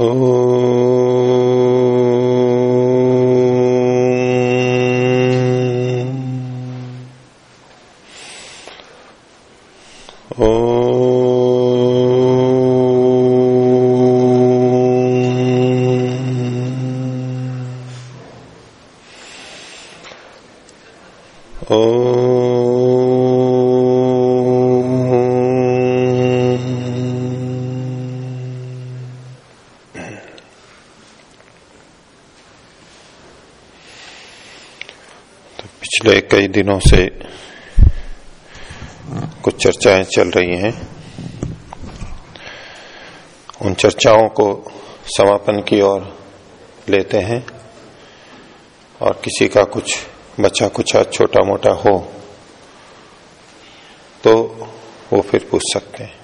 पिछले कई दिनों से कुछ चर्चाएँ चल रही हैं। उन चर्चाओं को समापन की ओर लेते हैं और किसी का कुछ बचा कुछ छोटा मोटा हो तो वो फिर पूछ सकते हैं।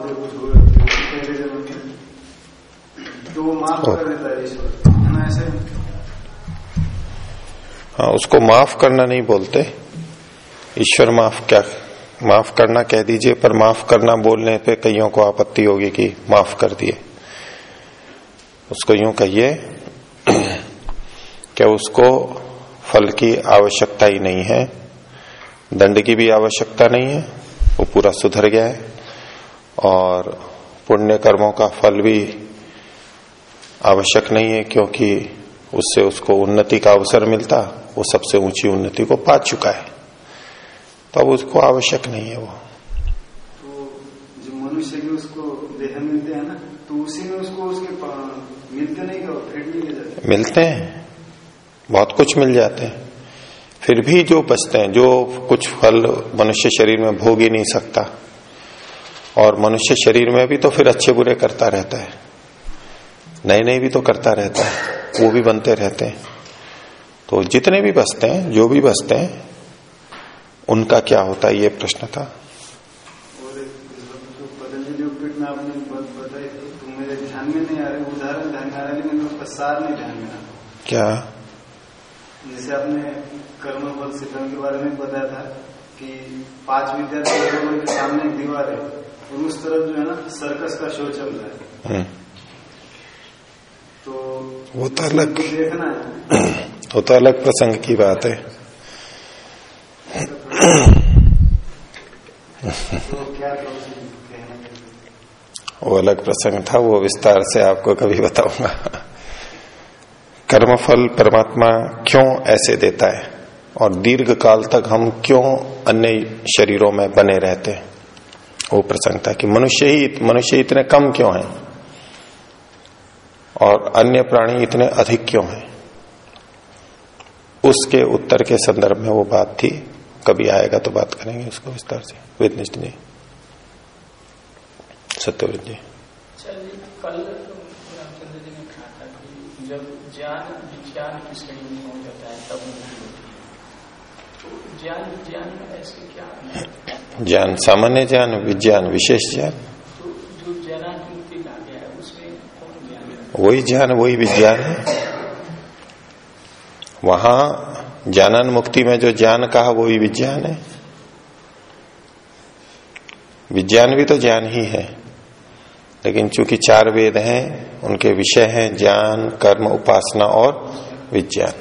हैं जन्म में तो वो माफ़ कर देता है ईश्वर ऐसे? हाँ उसको माफ़ करना नहीं बोलते। ईश्वर माफ़ क्या माफ़ करना कह दीजिए पर माफ़ करना बोलने पे कईयों को आपत्ति होगी कि माफ़ कर दिए। उसको यूँ कहिए क्या उसको फल की आवश्यकता ही नहीं है दंड की भी आवश्यकता नहीं है वो पूरा सुधर गया है। और पुण्य कर्मों का फल भी आवश्यक नहीं है क्योंकि उससे उसको उन्नति का अवसर मिलता वो सबसे ऊँची उन्नति को पा चुका है। तो अब उसको आवश्यक नहीं है वो। तो जो मनुष्य के उसको देह मिलते हैं ना तो उसी में उसको उसके मिलते नहीं क्या फिर नहीं जाते मिलते हैं। बहुत कुछ मिल जाते हैं। फिर भी जो बचते हैं जो कुछ फल मनुष्य शरीर में भोग ही नहीं सकता और मनुष्य शरीर में भी तो फिर अच्छे बुरे करता रहता है। नए नए भी तो करता रहता है वो भी बनते रहते हैं। तो जितने भी बसते हैं जो भी बसते हैं उनका क्या होता है ये प्रश्न था। क्या? जैसे आपने कर्म बल सिद्धम के बारे में बताया था कि पाँच विद्यार्थी के सामने एक दीवार है। और उस तरफ़ जो है ना सर्कस का शो चल रहा है। हम्म, तो वो तो अलग। देखना है। वो तो अलग प्रसंग की बात है। तो वो अलग प्रसंग था वो विस्तार से आपको कभी बताऊँगा। कर्मफल परमात्मा क्यों ऐसे देता है? और दीर्घ काल तक हम क्यों अन्य शरीरों में बने रहते हैं? वो प्रसंग था कि मनुष्य ही मनुष्य इतने कम क्यों हैं? और अन्य प्राणी इतने अधिक क्यों हैं? उसके उत्तर के संदर्भ में वो बात थी। कभी आएगा तो बात करेंगे उसको विस्तार से। विदनिष्ठ जी। सत्यव्रत जी। कल जी जब ज्ञान, विज्ञान की श्रेणी में हो जाता है, तब ज्ञान विज्ञान में ऐसे क्या? ज्ञान सामान्य ज्ञान विज्ञान विशेष ज्ञान। तो ज्ञान ज्ञान वही ज्ञान वही विज्ञान है। वहाँ ज्ञानन मुक्ति में जो ज्ञान कहा वही विज्ञान है। विज्ञान भी तो ज्ञान ही है। लेकिन चूँकि चार वेद हैं उनके विषय हैं ज्ञान कर्म उपासना और विज्ञान।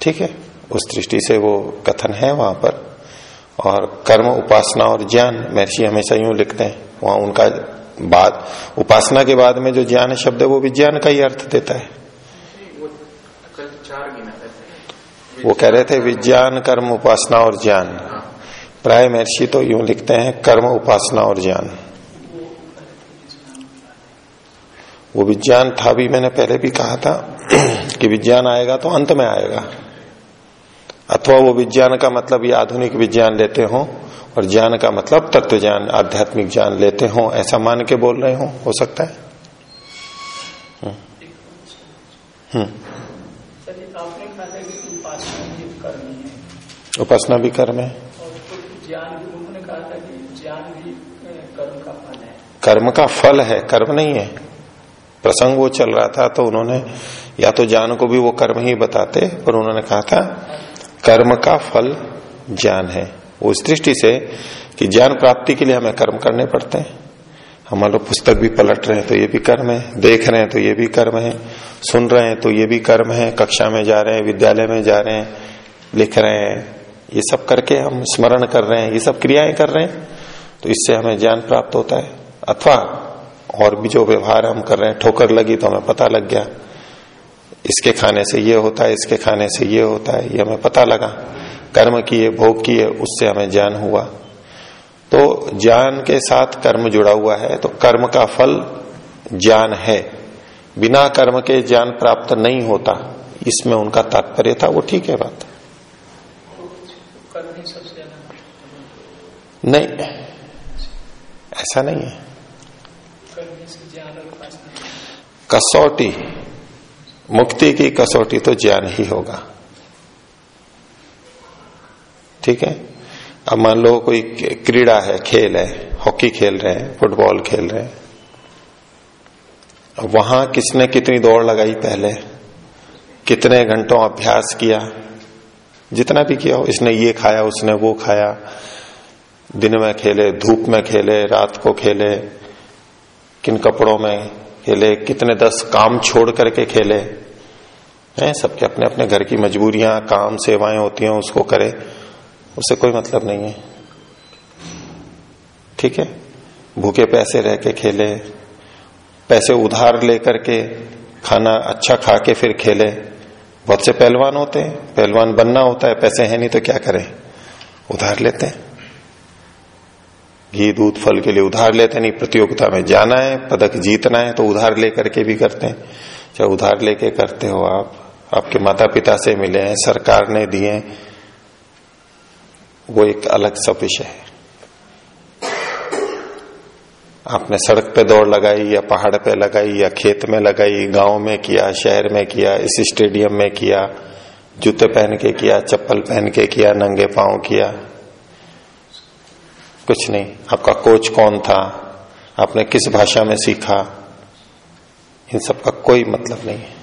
ठीक है? उस दृष्टि से वो कथन है वहाँ पर। और कर्म, उपासना और ज्ञान, महर्षि हमेशा यूँ लिखते हैं। वहाँ उनका बाद, उपासना के बाद में जो ज्ञान शब्द है वो विज्ञान का ही अर्थ देता है। वो कह रहे थे विज्ञान, कर्म, उपासना और ज्ञान। प्राय महर्षि तो यूँ लिखते हैं, कर्म, उपासना और ज्ञान। वो विज्ञान था भी, मैंने पहले भी कहा था कि विज्ञान आएगा तो अंत में आएगा। अथवा वो विज्ञान का मतलब ये आधुनिक विज्ञान लेते हो और ज्ञान का मतलब तत्व ज्ञान आध्यात्मिक ज्ञान लेते हो ऐसा मान के बोल रहे हो हो सकता है? हम्म। हम्म। उपासना है। उपासना भी कर्म है। ज्ञान भी उन्होंने कहा था कि ज्ञान भी कर्म का फल है। कर्म का फल है कर्म नहीं है। प्रसंग वो चल रहा था तो उन्होंने या तो ज्ञान को भी वो कर्म ही बताते पर उन्होंने कहा था कर्म का फल ज्ञान है। इस दृष्टि से कि ज्ञान प्राप्ति के लिए हमें कर्म करने पड़ते हैं। हम लोग पुस्तक भी पलट रहे हैं तो ये भी कर्म है। देख रहे हैं तो ये भी कर्म है। सुन रहे हैं तो ये भी कर्म है। कक्षा में जा रहे हैं, विद्यालय में जा रहे हैं, लिख रहे हैं। ये सब करके हम स्मरण कर रहे हैं। ये सब क्रियाएँ कर रहे हैं। तो इससे हमें ज्ञान प्राप्त होता है। अथवा और भी जो व्यवहार हम कर रहे हैं, ठोकर लगी तो हमें पता लग गया। इसके खाने से ये होता है इसके खाने से ये होता है। ये हमें पता लगा। कर्म किए भोग किए उससे हमें ज्ञान हुआ। तो ज्ञान के साथ कर्म जुड़ा हुआ है तो कर्म का फल ज्ञान है। बिना कर्म के ज्ञान प्राप्त नहीं होता। इसमें उनका तात्पर्य था वो ठीक है बात। नहीं ऐसा नहीं है। कसौटी। मुक्ति की कसौटी तो ज्ञान ही होगा। ठीक है? अब मान लो कोई क्रीड़ा है, खेल है, हॉकी खेल रहे हैं, फुटबॉल खेल रहे हैं। वहाँ किसने कितनी दौड़ लगाई पहले? कितने घंटों अभ्यास किया? जितना भी किया हो, इसने ये खाया, उसने वो खाया। दिन में खेले, धूप में खेले, रात को खेले, किन कपड़ों में खेले, कितने दस काम छोड़ करके खेले। हैं, सबके अपने अपने घर की मजबूरियाँ, काम, सेवाएँ होती हैं, उसको करे। उससे कोई मतलब नहीं है। ठीक है? भूखे पैसे रह के खेले, पैसे उधार लेकर के खाना अच्छा खा के फिर खेले। बहुत से पहलवान होते हैं, पहलवान बनना होता है, पैसे हैं नहीं तो क्या करें? उधार लेते हैं। घी दूध फल के लिए उधार लेते नहीं, प्रतियोगिता में जाना है, पदक जीतना है तो उधार लेकर के भी करते हैं। चाहे उधार लेके करते हो आप? आपके माता पिता से मिले हैं, सरकार ने दिए वो एक अलग सब विषय है। आपने सड़क पे दौड़ लगाई, या पहाड़ पे लगाई, या खेत में लगाई, गाँव में किया, शहर में किया, इस स्टेडियम में किया, जूते पहन के किया, चप्पल पहन के किया, नंगे पाँव किया। कुछ नहीं। आपका कोच कौन था? आपने किस भाषा में सीखा? इन सब का कोई मतलब नहीं है।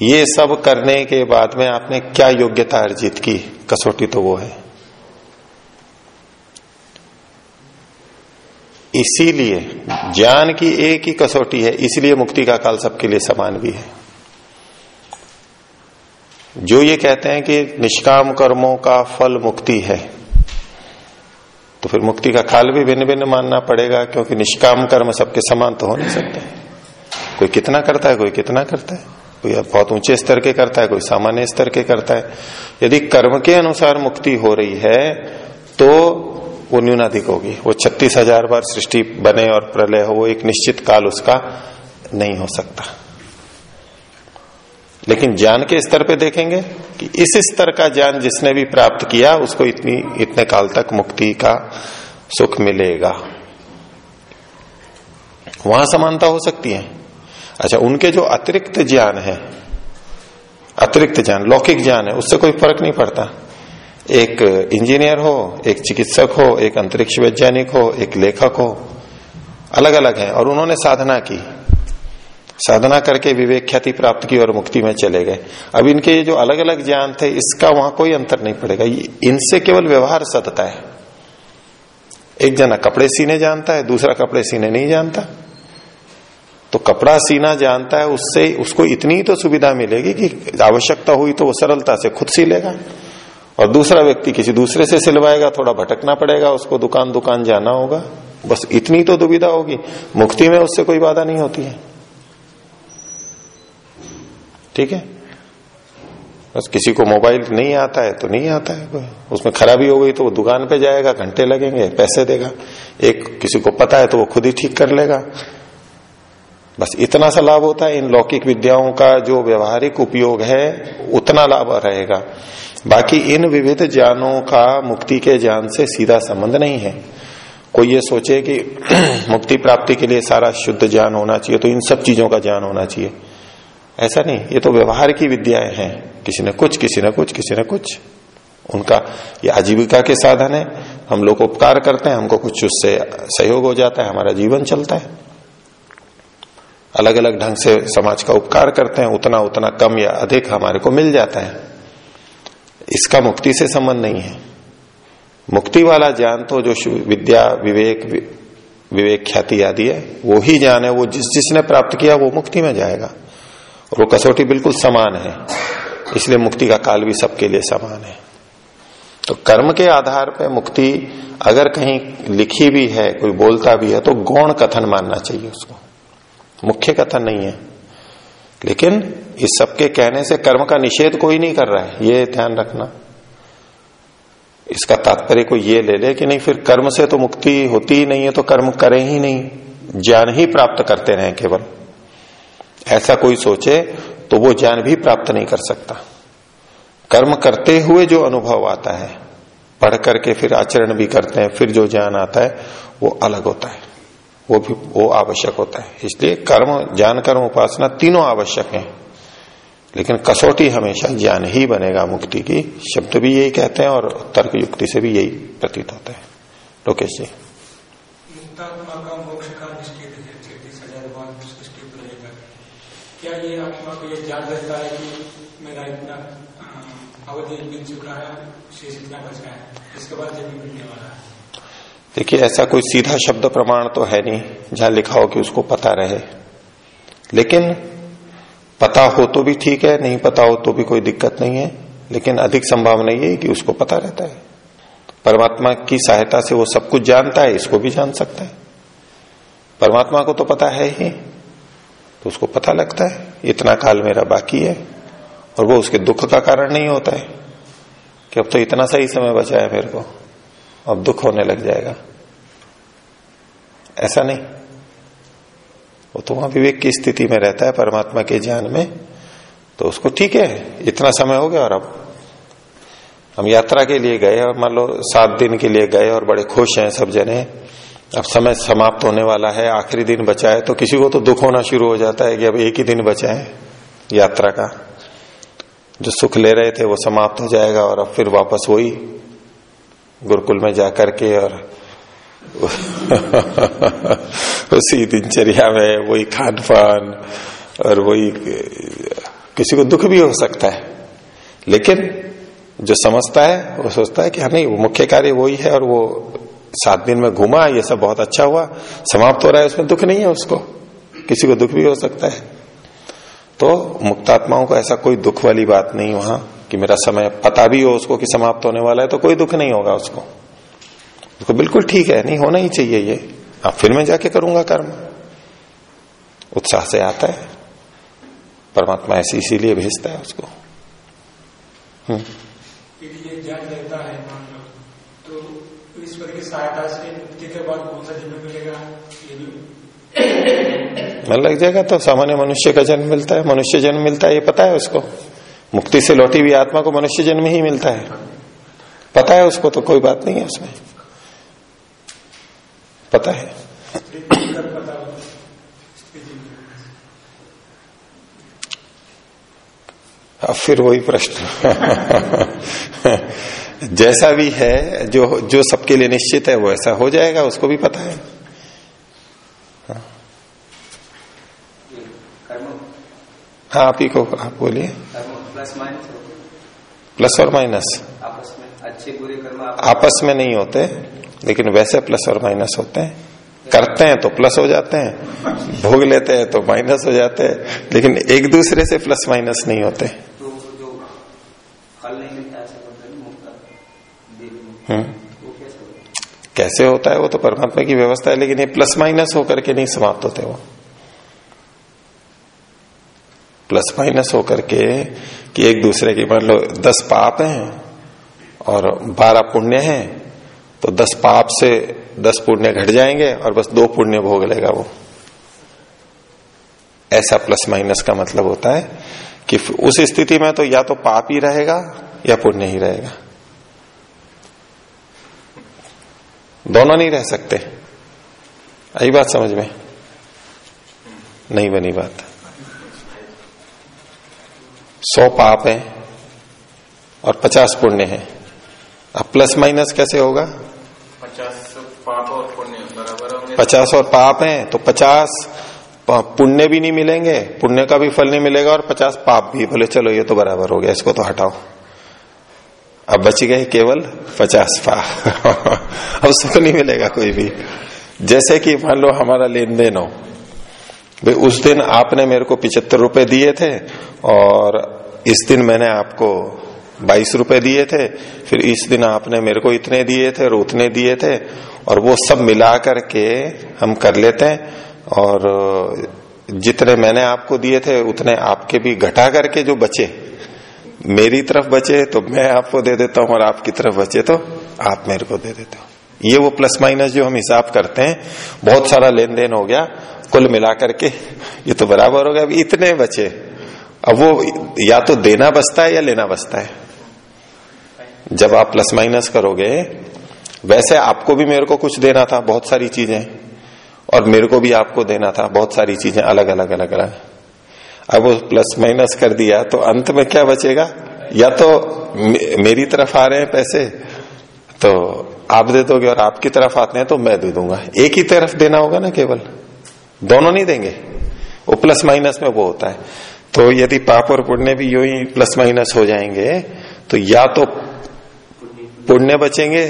ये सब करने के बाद में आपने क्या योग्यता अर्जित की? कसौटी तो वो है। इसीलिए ज्ञान की एक ही कसौटी है, इसलिए मुक्ति का काल सबके लिए समान भी है। जो ये कहते हैं कि निष्काम कर्मों का फल मुक्ति है। तो फिर मुक्ति का काल भी भिन्न भिन्न मानना पड़ेगा, क्योंकि निष्काम कर्म सबके समान तो हो नहीं सकते। कोई कितना करता है, कोई कितना करता है। कोई बहुत ऊँचे स्तर के करता है, कोई सामान्य स्तर के करता है। यदि कर्म के अनुसार मुक्ति हो रही है तो वो न्यूनाधिक होगी। वो छत्तीस हज़ार बार सृष्टि बने और प्रलय हो, वो एक निश्चित काल उसका नहीं हो सकता। लेकिन ज्ञान के स्तर पे देखेंगे कि इस स्तर का ज्ञान जिसने भी प्राप्त किया, उसको इतनी, इतने काल तक मुक्ति का सुख मिलेगा। वहाँ समानता हो सकती है। अच्छा उनके जो अतिरिक्त ज्ञान है, अतिरिक्त ज्ञान, लौकिक ज्ञान है, उससे कोई फ़र्क नहीं पड़ता। एक इंजीनियर हो, एक चिकित्सक हो, एक अंतरिक्ष वैज्ञानिक हो, एक लेखक हो अलग अलग है, और उन्होंने साधना की। साधना करके विवेक ख्याति प्राप्त की और मुक्ति में चले गए। अब इनके ये जो अलग अलग ज्ञान थे, इसका वहाँ कोई अंतर नहीं पड़ेगा। इनसे केवल व्यवहार सतता है। एक जना कपड़े सीने जानता है, दूसरा कपड़े सीने नहीं जानता। तो कपड़ा सीना जानता है, उससे, उसको इतनी तो सुविधा मिलेगी कि आवश्यकता हुई तो वो सरलता से खुद सी लेगा। और दूसरा व्यक्ति किसी दूसरे से सिलवाएगा, थोड़ा भटकना पड़ेगा, उसको दुकान दुकान जाना होगा। बस इतनी तो दुविधा होगी। मुक्ति में उससे कोई बाधा नहीं होती है। ठीक है? बस किसी को मोबाइल नहीं आता है तो नहीं आता है उसमें खराबी हो गई तो वो दुकान पे जाएगा, घंटे लगेंगे, पैसे देगा। एक किसी को पता है तो वो खुद ही ठीक कर लेगा। बस इतना सा लाभ होता है, इन लौकिक विद्याओं का जो व्यवहारिक उपयोग है, उतना लाभ रहेगा। बाकी इन विविध ज्ञानों का मुक्ति के ज्ञान से सीधा संबंध नहीं है। कोई ये सोचे कि मुक्ति प्राप्ति के लिए सारा शुद्ध ज्ञान होना चाहिए तो इन सब चीज़ों का ज्ञान होना चाहिए। ऐसा नहीं, ये तो व्यवहार की विद्याएँ हैं। किसी ने कुछ, किसी ने कुछ, किसी ने कुछ। उनका ये आजीविका के साधन है। हम लोग उपकार करते हैं, हमको कुछ उससे सहयोग हो जाता है, हमारा जीवन चलता है। अलग अलग ढंग से समाज का उपकार करते हैं, उतना उतना कम या अधिक हमारे को मिल जाता है। इसका मुक्ति से संबंध नहीं है। मुक्ति वाला ज्ञान तो जो विद्या, विवेक विवेक ख्याति आदि है, वो ही ज्ञान है, वो जिस, जिसने प्राप्त किया, वो मुक्ति में जाएगा। वो कसौटी बिल्कुल समान है। इसलिए मुक्ति का काल भी सबके लिए समान है। तो कर्म के आधार पर मुक्ति अगर कहीं लिखी भी है, कोई बोलता भी है तो गौण कथन मानना चाहिए उसको। मुख्य कथन नहीं है। लेकिन इस सबके कहने से कर्म का निषेध कोई नहीं कर रहा है, ये ध्यान रखना। इसका तात्पर्य को ये ले ले कि नहीं, फिर कर्म से तो मुक्ति होती ही नहीं है तो कर्म करें ही नहीं। ज्ञान ही प्राप्त करते रहे केवल। ऐसा कोई सोचे तो वो ज्ञान भी प्राप्त नहीं कर सकता। कर्म करते हुए जो अनुभव आता है, पढ़ करके फिर आचरण भी करते हैं, फिर जो ज्ञान आता है, वो अलग होता है। वो भी, वो आवश्यक होता है। इसलिए कर्म, ज्ञान, कर्म, उपासना तीनों आवश्यक हैं। लेकिन कसौटी हमेशा ज्ञान ही बनेगा मुक्ति की। शब्द भी यही कहते हैं और तर्क युक्ति से भी यही प्रतीत होता है। लोकेश जी। क्या ये आत्मा को ये ज्ञान रहता है कि मेरा इतना अवधि मिल चुका है, शेष इतना बच है, इसके बाद जब मिलने वाला है? देखिए, ऐसा कोई सीधा शब्द प्रमाण तो है नहीं, जहाँ लिखा हो कि उसको पता रहे। लेकिन पता हो तो भी ठीक है, नहीं पता हो तो भी कोई दिक्कत नहीं है, लेकिन अधिक संभावना यही कि उसको पता रहता है। परमात्मा की सहायता से वो सब कुछ जानता है, इसको भी जान सकता है। परमात्मा को तो पता है ही। तो उसको पता लगता है, इतना काल मेरा बाकी है, और वो उसके दुख का कारण नहीं होता है, कि अब तो इतना सही समय बचा है मेरे को, अब दुख होने लग जाएगा। ऐसा नहीं। वो तो वहाँ विवेक की स्थिति में रहता है, परमात्मा के ज्ञान में तो उसको ठीक है, इतना समय हो गया और अब हम यात्रा के लिए गए, और मान लो सात दिन के लिए गए, और बड़े खुश हैं सब जने। अब समय समाप्त होने वाला है, आखिरी दिन बचा है तो किसी को तो दुख होना शुरू हो जाता है कि अब एक ही दिन बचा है यात्रा का। जो सुख ले रहे थे वो समाप्त हो जाएगा और अब फिर वापस वही गुरुकुल में जाकर के और उसी दिनचर्या में वही खान पान और वही किसी को दुख भी हो सकता है। लेकिन जो समझता है, वो सोचता है कि हाँ नहीं, वो मुख्य कार्य वही है और वो सात दिन में घूमा, ये सब बहुत अच्छा हुआ। समाप्त हो रहा है, उसमें दुख नहीं है उसको। किसी को दुख भी हो सकता है। तो मुक्तात्माओं को ऐसा कोई दुख वाली बात नहीं वहाँ, कि मेरा समय पता भी हो उसको कि समाप्त होने वाला है तो कोई दुख नहीं होगा उसको। उसको बिल्कुल ठीक है, नहीं होना ही चाहिए ये। अब फिर मैं जाके करूँगा कर्म। उत्साह से आता है। परमात्मा ऐसे इसीलिए भेजता है उसको। हम्म। ये ज्ञान रहता है मान लो तो ईश्वर की सहायता से मुक्ति के बाद कौन सा जन्म मिलेगा? मन लग जाएगा तो सामान्य मनुष्य का जन्म मिलता है, मनुष्य जन्म मिलता है, ये पता है उसको। मुक्ति से लौटी हुई आत्मा को मनुष्य जन्म ही मिलता है। पता है उसको तो कोई बात नहीं है उसमें। पता है। अब फिर वही प्रश्न। जैसा भी है, जो जो सबके लिए निश्चित है, वो ऐसा हो जाएगा, उसको भी पता है। हाँ। आप ही को, आप बोलिए। प्लस और माइनस। आपस में अच्छे बुरे कर्म आपस में नहीं होते, लेकिन वैसे प्लस और माइनस होते हैं। करते हैं तो प्लस हो जाते हैं, भोग लेते हैं तो माइनस हो जाते हैं, लेकिन एक दूसरे से प्लस माइनस नहीं होते। तो जो फल नहीं। कैसे होता है वो तो परमात्मा की व्यवस्था है, लेकिन ये प्लस माइनस होकर के नहीं समाप्त होते वो। प्लस माइनस होकर के कि एक दूसरे की मान लो दस पाप हैं और बारह पुण्य हैं तो दस पाप से दस पुण्य घट जाएँगे और बस दो पुण्य भोग लेगा वो। ऐसा प्लस माइनस का मतलब होता है कि उस स्थिति में तो या तो पाप ही रहेगा या पुण्य ही रहेगा। दोनों नहीं रह सकते। आई बात समझ में? नहीं बनी बात। सौ पाप है और पचास पुण्य है। अब प्लस माइनस कैसे होगा? पचास पाप और पुण्य बराबर पचास और पाप हैं तो पचास पुण्य भी नहीं मिलेंगे, पुण्य का भी फल नहीं मिलेगा और पचास पाप भी। बोले, चलो, ये तो बराबर हो गया, इसको तो हटाओ। अब बच गए केवल पचास पाप अब सुख नहीं मिलेगा कोई भी। जैसे कि मान लो हमारा लेन देन हो उस दिन आपने मेरे को पिचहत्तर रुपए दिए थे और इस दिन मैंने आपको बाईस रुपए दिए थे, फिर इस दिन आपने मेरे को इतने दिए थे और उतने दिए थे और वो सब मिला करके हम कर लेते हैं और जितने मैंने आपको दिए थे उतने आपके भी घटा करके जो बचे। मेरी तरफ़ बचे तो मैं आपको दे देता हूँ और आपकी तरफ़ बचे तो आप मेरे को दे देते हो। ये वो प्लस माइनस जो हम हिसाब करते हैं, बहुत सारा लेन देन हो गया, कुल मिलाकर के ये तो बराबर हो गया। अभी इतने बचे, अब वो या तो देना बचता है या लेना बचता है। जब आप प्लस माइनस करोगे, वैसे आपको भी मेरे को कुछ देना था, बहुत सारी चीज़ें, और मेरे को भी आपको देना था, बहुत सारी चीज़ें अलग अलग अलग अलग अब वो प्लस माइनस कर दिया तो अंत में क्या बचेगा? या तो मेरी तरफ़ आ रहे हैं पैसे तो आप दे दोगे और आपकी तरफ़ आते हैं तो मैं दे दूँगा। एक ही तरफ़ देना होगा ना केवल? दोनों नहीं देंगे। वो प्लस माइनस में वो होता है। तो यदि पाप और पुण्य भी यू ही प्लस माइनस हो जाएँगे तो या तो पुण्य बचेंगे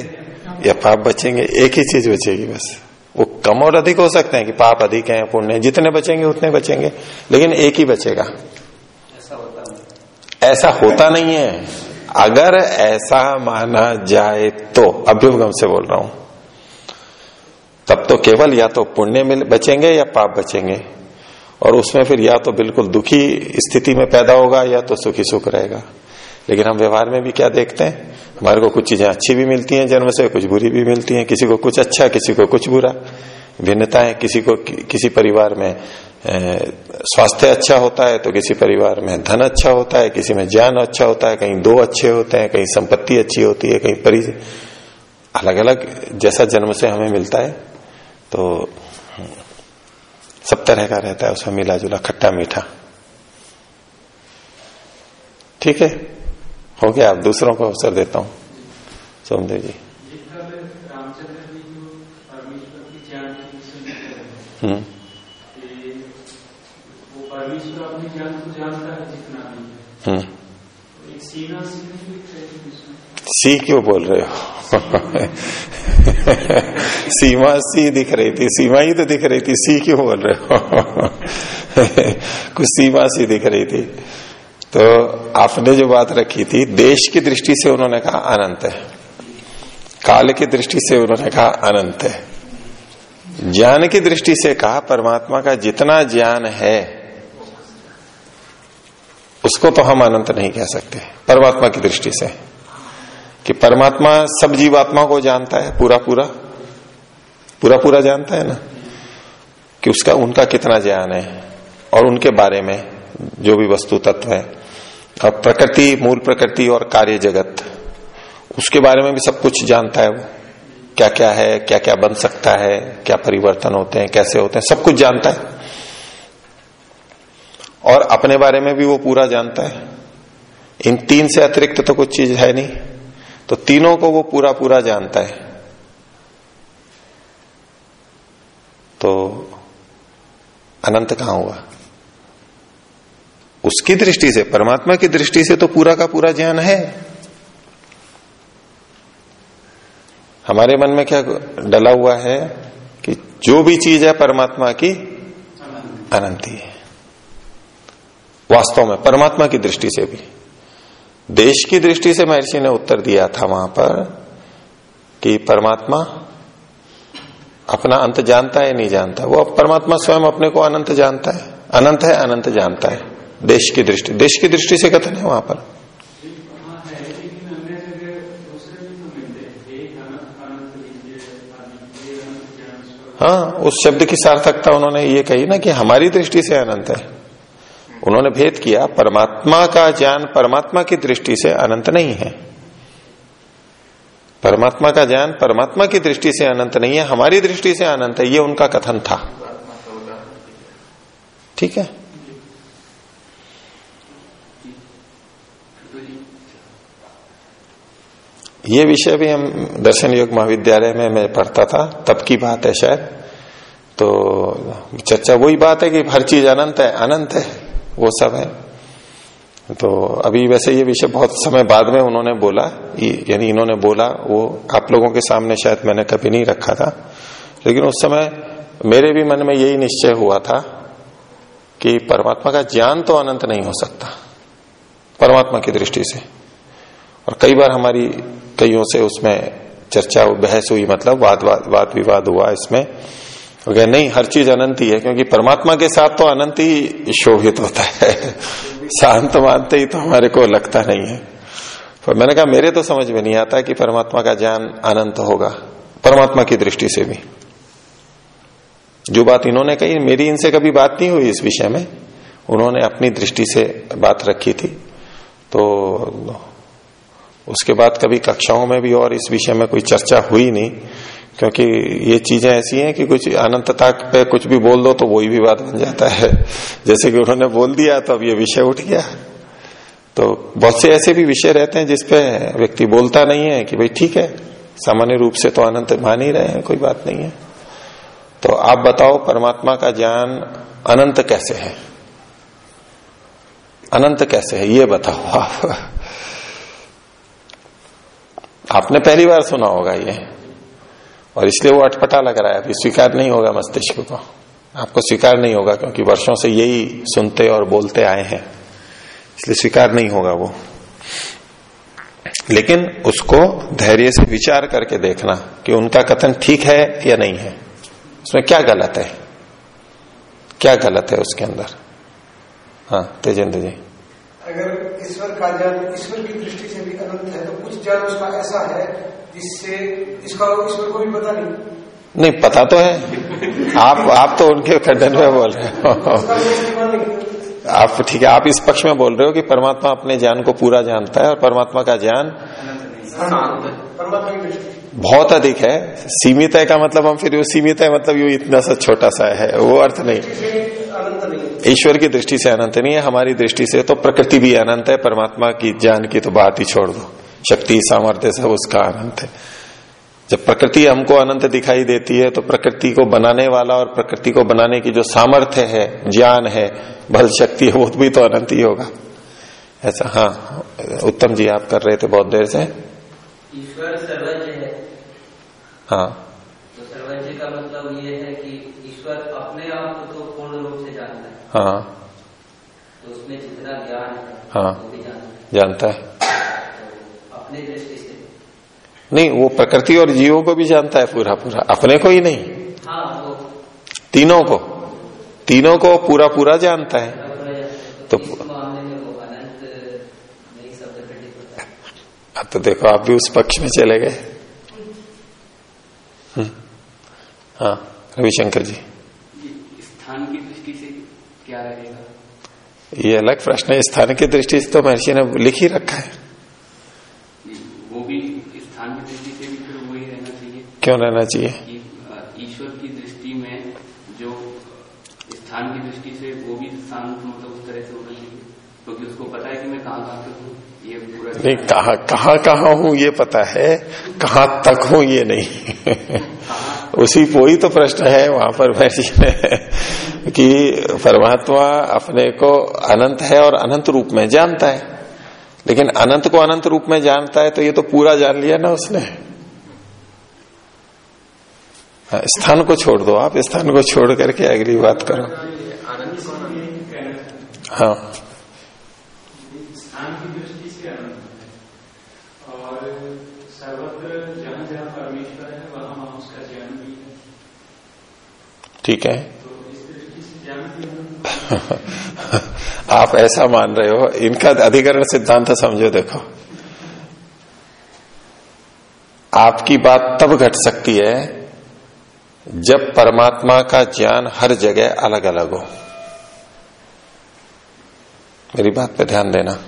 या पाप बचेंगे, एक ही चीज़ बचेगी बस। वो कम और अधिक हो सकते हैं कि पाप अधिक है पुण्य जितने बचेंगे उतने बचेंगे। लेकिन एक ही बचेगा। ऐसा होता नहीं है। अगर ऐसा माना जाए तो अभ्युपगम से बोल रहा हूँ। तब तो केवल या तो पुण्य मिल बचेंगे या पाप बचेंगे। और उसमें फिर या तो बिल्कुल दुखी स्थिति में पैदा होगा या तो सुखी सुख रहेगा। लेकिन हम व्यवहार में भी क्या देखते हैं? हमारे को कुछ चीज़ें अच्छी भी मिलती हैं जन्म से कुछ बुरी भी मिलती हैं। किसी को कुछ अच्छा किसी को कुछ बुरा। भिन्नता है किसी को कि, किसी परिवार में स्वास्थ्य अच्छा होता है तो किसी परिवार में धन अच्छा होता है किसी में ज्ञान अच्छा होता है कहीं दो अच्छे होते हैं कहीं संपत्ति अच्छी होती है कहीं परि अलग अलग जैसा जन्म से हमें मिलता है तो सब तरह का रहता है उसमें मिला जुला खट्टा मीठा। ठीक है? हो गया आप दूसरों को अवसर देता हूँ। सोमदेव जी। हम्म। हम्म। सी क्यों बोल रहे हो? सीमा सी दिख रही थी, सीमा ही तो दिख रही थी, सी क्यों बोल रहे हो? कुछ सीमा सी दिख रही थी। तो आपने जो बात रखी थी, देश की दृष्टि से उन्होंने कहा अनंत है। काल की दृष्टि से उन्होंने कहा अनंत है। ज्ञान की दृष्टि से कहा परमात्मा का जितना ज्ञान है, उसको तो हम अनंत नहीं कह सकते, परमात्मा की दृष्टि से। कि परमात्मा सब जीवात्मा को जानता है पूरा पूरा पूरा पूरा जानता है ना? कि उसका, उनका कितना ज्ञान है, और उनके बारे में जो भी वस्तु तत्व है और प्रकृति, मूल प्रकृति और कार्य जगत, उसके बारे में भी सब कुछ जानता है वो। क्या क्या है क्या क्या बन सकता है, क्या परिवर्तन होते हैं, कैसे होते हैं, सब कुछ जानता है। और अपने बारे में भी वो पूरा जानता है। इन तीन से अतिरिक्त तो कुछ चीज़ है नहीं तो तीनों को वो पूरा पूरा जानता है। तो अनंत कहाँ हुआ? उसकी दृष्टि से, परमात्मा की दृष्टि से तो पूरा का पूरा ज्ञान है। हमारे मन में क्या डला हुआ है कि जो भी चीज़ है परमात्मा की, अनंत ही वास्तव में परमात्मा की दृष्टि से भी। देश की दृष्टि से महर्षि ने उत्तर दिया था वहाँ पर कि परमात्मा अपना अंत जानता है नहीं जानता। वो परमात्मा स्वयं अपने को अनंत जानता है। अनंत है, अनंत जानता है। देश की दृष्टि, देश की दृष्टि से कथन है वहाँ पर। हाँ उस शब्द की सार्थकता उन्होंने ये कही ना कि हमारी दृष्टि से अनंत है। उन्होंने भेद किया, परमात्मा का ज्ञान परमात्मा की दृष्टि से अनंत नहीं है। परमात्मा का ज्ञान परमात्मा की दृष्टि से अनंत नहीं है, हमारी दृष्टि से अनंत है, ये उनका कथन था। ठीक है? ये विषय भी हम दर्शन योग महाविद्यालय में मैं पढ़ता था, तब की बात है शायद। तो चर्चा वही बात है कि हर चीज़ अनंत है अनंत है, वो सब है। तो अभी वैसे ये विषय बहुत समय बाद में उन्होंने बोला यानी इन्होंने बोला, वो आप लोगों के सामने शायद मैंने कभी नहीं रखा था। लेकिन उस समय मेरे भी मन में यही निश्चय हुआ था कि परमात्मा का ज्ञान तो अनंत नहीं हो सकता, परमात्मा की दृष्टि से। और कई बार हमारी कईयों से उसमें चर्चा, बहस हुई मतलब वाद वाद वाद विवाद हुआ इसमें। गया नहीं, हर चीज़ अनंत ही है, क्योंकि परमात्मा के साथ तो अनंत ही शोभित होता है। शांत मानते ही तो हमारे को लगता नहीं है। तो मैंने कहा, मेरे तो समझ में नहीं आता कि परमात्मा का ज्ञान अनंत होगा, परमात्मा की दृष्टि से भी। जो बात इन्होंने कही, मेरी इनसे कभी बात नहीं हुई इस विषय में। उन्होंने अपनी दृष्टि से बात रखी थी। तो उसके बाद कभी कक्षाओं में भी और इस विषय में कोई चर्चा हुई नहीं, क्योंकि ये चीज़ें ऐसी हैं कि कुछ अनंतता पे कुछ भी बोल दो तो वही भी बात बन जाता है। जैसे कि उन्होंने बोल दिया तो अब ये विषय उठ गया। तो बहुत से ऐसे भी विषय रहते हैं जिसपे व्यक्ति बोलता नहीं है कि भाई ठीक है, सामान्य रूप से तो अनंत मान ही रहे हैं, कोई बात नहीं है। तो आप बताओ परमात्मा का ज्ञान अनंत कैसे है? अनंत कैसे है? ये बताओ आप। आपने पहली बार सुना होगा ये। और इसलिए वो अटपटा लग रहा है, अभी स्वीकार नहीं होगा मस्तिष्क को। आपको स्वीकार नहीं होगा क्योंकि वर्षों से यही सुनते और बोलते आए हैं। इसलिए स्वीकार नहीं होगा वो। लेकिन उसको धैर्य से विचार करके देखना कि उनका कथन ठीक है या नहीं है। उसमें क्या गलत है? क्या गलत है उसके अंदर? हाँ तेजेंद्र जी। अगर ईश्वर का ज्ञान ईश्वर की दृष्टि से भी अनंत है तो कुछ ज्ञान उसका ऐसा है जिससे इसका ईश्वर को भी पता नहीं। नहीं पता तो है। आप आप तो उनके खंडन में बोल रहे हो। आप ठीक है आप इस पक्ष में बोल रहे हो कि परमात्मा अपने ज्ञान को पूरा जानता है और परमात्मा का ज्ञान बहुत अधिक है। सीमित है का मतलब हम फिर सीमित है मतलब यू इतना सा छोटा सा है वो अर्थ नहीं। ईश्वर की दृष्टि से अनंत नहीं है हमारी दृष्टि से तो प्रकृति भी अनंत है परमात्मा की ज्ञान की तो बात ही छोड़ दो। शक्ति सामर्थ्य सब उसका अनंत है। जब प्रकृति हमको अनंत दिखाई देती है तो प्रकृति को बनाने वाला और प्रकृति को बनाने की जो सामर्थ्य है ज्ञान है बल शक्ति है वो भी तो अनंत ही होगा। ऐसा हाँ उत्तम जी आप कर रहे थे बहुत देर से। ईश्वर सर्वज्ञ है। हाँ। तो सर्वज्ञ का मतलब ये है कि ईश्वर अपने आप को तो पूर्ण रूप से जानता है। हाँ तो उसमें जितना ज्ञान है हाँ। जानता है। जानता है। तो अपने दृष्टि से। नहीं वो प्रकृति और जीवों को भी जानता है पूरा पूरा। अपने को ही नहीं। हाँ वो। तीनों को। तीनों को पूरा पूरा जानता है। तो- अब तो देखो आप भी उस पक्ष में चले गए। हम्म। हाँ रविशंकर जी स्थान की क्या रहेगा ये अलग प्रश्न है स्थान की दृष्टि से तो महर्षि ने लिख ही रखा है। वो भी स्थान की दृष्टि से भी फिर वही रहना चाहिए। क्यों रहना चाहिए? ईश्वर की दृष्टि में जो स्थान की दृष्टि से वो भी स्थान मतलब उस तरह से होना चाहिए। क्योंकि उसको पता है कि मैं कहाँ कहाँ नहीं कहा कहाँ कहाँ हूँ ये पता है कहाँ तक हूँ ये नहीं। उसी वो ही तो प्रश्न है वहाँ पर ने कि। परमात्मा अपने को अनंत है और अनंत रूप में जानता है। लेकिन अनंत को अनंत रूप में जानता है तो ये तो पूरा जान लिया ना उसने। हाँ, स्थान को छोड़ दो आप स्थान को छोड़ करके अगली बात करो। हाँ स्थान की दृष्टि से अनंत है और सर्वत्र जहाँ जहाँ परमेश्वर है वहाँ वहाँ उसका ज्ञान भी है ठीक है? आप ऐसा मान रहे हो, इनका अधिकरण सिद्धांत समझो देखो। आपकी बात तब घट सकती है जब परमात्मा का ज्ञान हर जगह अलग अलग हो। मेरी बात पे ध्यान देना।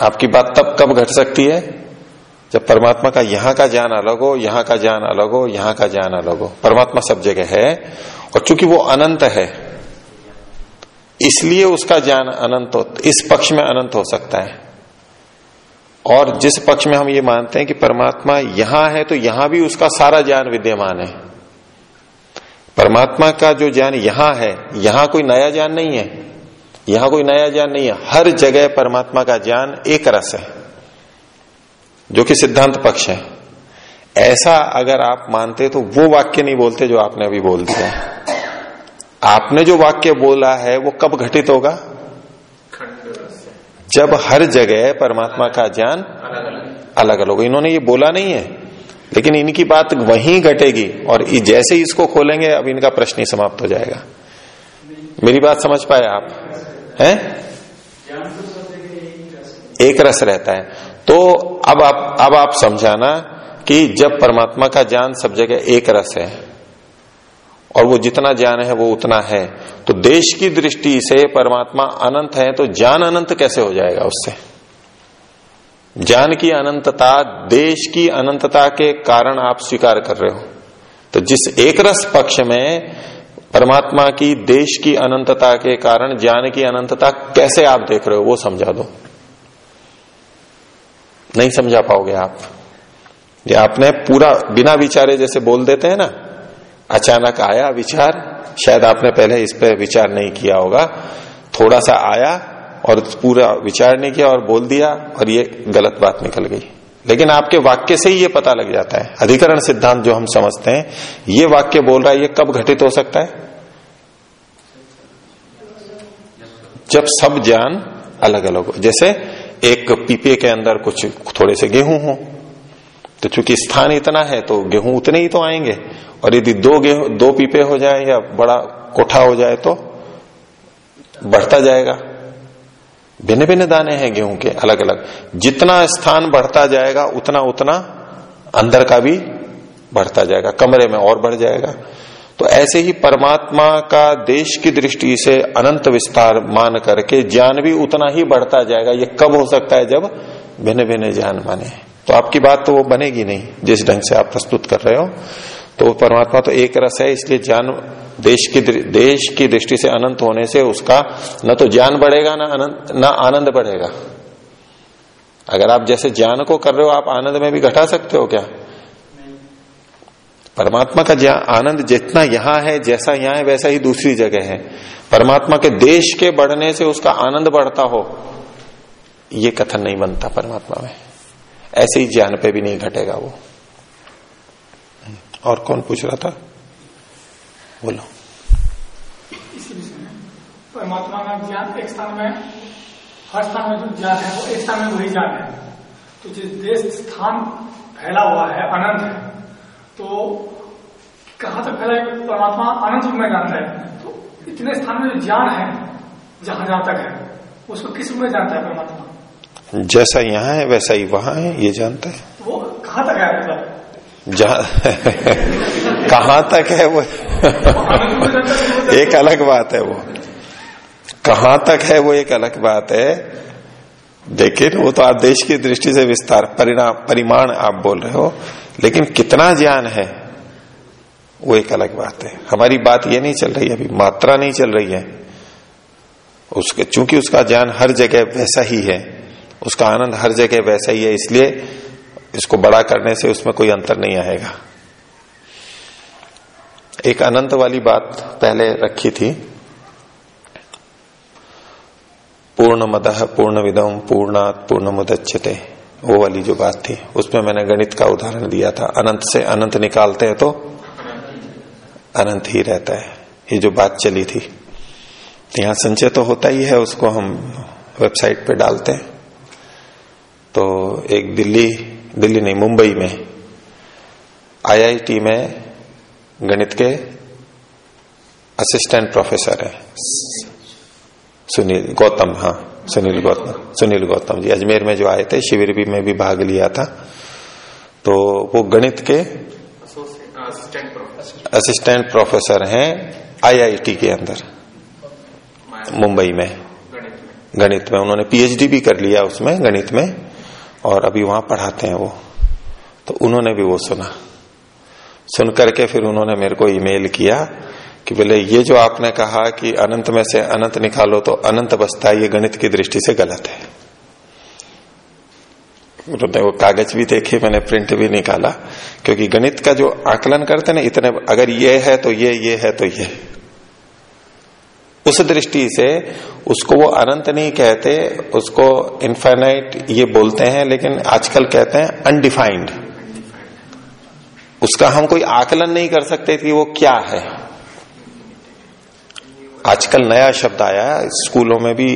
आपकी बात तब कब घट सकती है? जब परमात्मा का यहाँ का ज्ञान अलग हो, यहाँ का ज्ञान अलग हो, यहाँ का ज्ञान अलग हो। परमात्मा सब जगह है और चूँकि वो अनंत है, इसलिए उसका ज्ञान अनंत हो, इस पक्ष में अनंत हो सकता है। और जिस पक्ष में हम ये मानते हैं कि परमात्मा यहाँ है तो यहाँ भी उसका सारा ज्ञान विद्यमान है। परमात्मा का जो ज्ञान यहाँ है, यहाँ कोई नया ज्ञान नहीं है। यहाँ कोई नया ज्ञान नहीं है। हर जगह परमात्मा का ज्ञान एक रस है। जो कि सिद्धांत पक्ष है। ऐसा अगर आप मानते तो वो वाक्य नहीं बोलते जो आपने अभी बोल दिया। आपने जो वाक्य बोला है, वो कब घटित होगा? जब हर जगह परमात्मा का ज्ञान अलग अलग होगा। इन्होंने ये बोला नहीं है, लेकिन इनकी बात वहीं घटेगी और जैसे ही इसको खोलेंगे, अब इनका प्रश्न ही समाप्त हो जाएगा। मेरी बात समझ पाए आप? हैं? एक रस रहता है। तो अब आप अब आप समझाना कि जब परमात्मा का ज्ञान सब जगह एक रस है, और वो जितना ज्ञान है वो उतना है तो देश की दृष्टि से परमात्मा अनंत है तो ज्ञान अनंत कैसे हो जाएगा उससे? ज्ञान की अनंतता, देश की अनंतता के कारण आप स्वीकार कर रहे हो। तो जिस एक रस पक्ष में परमात्मा की देश की अनंतता के कारण, ज्ञान की अनंतता कैसे आप देख रहे हो, वो समझा दो। नहीं समझा पाओगे आप। ये आपने पूरा बिना विचारे जैसे बोल देते हैं ना, अचानक आया विचार, शायद आपने पहले इस पर विचार नहीं किया होगा। थोड़ा सा आया और पूरा विचार नहीं किया और बोल दिया और ये गलत बात निकल गई। लेकिन आपके वाक्य से ही ये पता लग जाता है। अधिकरण सिद्धांत जो हम समझते हैं, ये वाक्य बोल रहा है, ये कब घटित हो सकता है? जब सब ज्ञान अलग अलग हो। जैसे एक पीपे के अंदर कुछ थोड़े से गेहूँ हो। तो चूँकि स्थान इतना है तो गेहूँ उतने ही तो आएँगे। और यदि दो गेहूँ, दो पीपे हो जाए या बड़ा कोठा हो जाए तो बढ़ता जाएगा। भिन्न भिन्न दाने हैं गेहूँ के अलग अलग जितना स्थान बढ़ता जाएगा उतना उतना अंदर का भी बढ़ता जाएगा, कमरे में और बढ़ जाएगा। तो ऐसे ही परमात्मा का देश की दृष्टि से अनंत विस्तार मान करके ज्ञान भी उतना ही बढ़ता जाएगा। ये कब हो सकता है जब भिन्न भिन्न ज्ञान माने। तो आपकी बात तो वो बनेगी नहीं, जिस ढंग से आप प्रस्तुत कर रहे हो। तो परमात्मा तो एक रस है, इसलिए ज्ञान देश की देश की दृष्टि से अनंत होने से उसका न तो ज्ञान बढ़ेगा, ना अनंत, न आनंद बढ़ेगा। अगर आप जैसे ज्ञान को कर रहे हो, आप आनंद में भी घटा सकते हो क्या? परमात्मा का आनंद जितना यहाँ है, जैसा यहाँ है, वैसा ही दूसरी जगह है। परमात्मा के देश के बढ़ने से उसका आनंद बढ़ता हो, ये कथन नहीं बनता परमात्मा में। ऐसे ही ज्ञान पे भी नहीं घटेगा वो। और कौन पूछ रहा था? बोलो। परमात्मा का ज्ञान एक स्थान में हर स्थान में जो ज्ञान है, वो एक स्थान में वही ज्ञान है। तो जिस देश स्थान फैला हुआ है अनंत है तो कहाँ तक फैला है परमात्मा अनंत में जानता है। तो इतने स्थान में जो ज्ञान है जहाँ जहाँ तक है उसको किस रूप में जानता है परमात्मा? जैसा यहाँ है वैसा ही वहाँ है ये जानता है। वो कहाँ तक है मतलब जहाँ कहाँ तक है वो? एक अलग बात है वो। कहाँ तक है वो एक अलग बात है। लेकिन वो तो आप देश की दृष्टि से विस्तार परिणाम परिमाण आप बोल रहे हो। लेकिन कितना ज्ञान है, वो एक अलग बात है। हमारी बात ये नहीं चल रही है अभी मात्रा नहीं चल रही है। उसके, चूँकि उसका ज्ञान हर जगह वैसा ही है, उसका आनंद हर जगह वैसा ही है, इसलिए इसको बड़ा करने से उसमें कोई अंतर नहीं आएगा। एक अनंत वाली बात पहले रखी थी। पूर्ण मदह पूर्ण विदम पूर्णात पूर्ण मुदच्यते वो वाली जो बात थी, उसमें मैंने गणित का उदाहरण दिया था। अनंत से अनंत निकालते हैं तो अनंत ही रहता है। ये जो बात चली थी, यहाँ संचय तो होता ही है, उसको हम वेबसाइट पे डालते हैं। तो एक दिल्ली दिल्ली नहीं, मुंबई में आईआईटी में गणित के असिस्टेंट प्रोफेसर है। सुनील, गौतम हाँ। सुनील गौतम सुनील गौतम जी। अजमेर में जो आए थे शिविर भी में भी भाग लिया था। तो वो गणित के असिस्टेंट प्रोफेसर हैं आईआईटी के अंदर मुंबई में। गणित में। उन्होंने पीएचडी भी कर लिया उसमें गणित में और अभी वहाँ पढ़ाते हैं वो। तो उन्होंने भी वो सुना। सुन करके फिर उन्होंने मेरे को ईमेल किया कि बोले, ये जो आपने कहा कि अनंत में से अनंत निकालो तो अनंत बचता है, ये गणित की दृष्टि से गलत है। मतलब वो कागज़ भी देखे, मैंने प्रिंट भी निकाला, क्योंकि गणित का जो आकलन करते ना, इतने, अगर ये है तो ये ये है तो ये। उस दृष्टि से, उसको वो अनंत नहीं कहते, उसको इनफाइनाइट ये बोलते हैं, लेकिन आजकल कहते हैं अनडिफाइंड उसका हम कोई आकलन नहीं कर सकते कि वो क्या है। आजकल नया शब्द आया स्कूलों में भी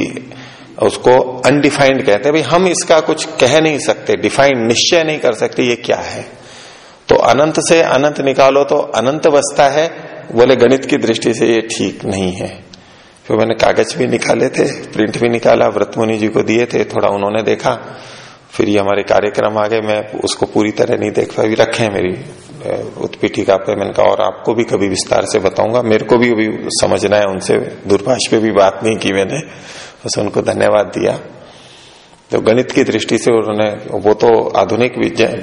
उसको अनडिफाइंड कहते हैं। भाई, हम इसका कुछ कह नहीं सकते डिफाइंड निश्चय नहीं कर सकते, ये क्या है? तो अनंत से अनंत निकालो तो अनंत बसता है, बोले गणित की दृष्टि से ये ठीक नहीं है। फिर मैंने कागज़ भी निकाले थे प्रिंट भी निकाला, व्रतमुनि जी को दिए थे, थोड़ा उन्होंने देखा। फिर ये हमारे कार्यक्रम आ गए, मैं उसको पूरी तरह नहीं देख पाई रखे मेरी उत्पीठिका पे, मैंने कहा, और आपको भी कभी विस्तार से बताऊँगा। मेरे को भी अभी समझना है उनसे, दूरभाष पे भी बात नहीं की मैंने, बस उनको धन्यवाद दिया। तो गणित की दृष्टि से उन्होंने, वो तो आधुनिक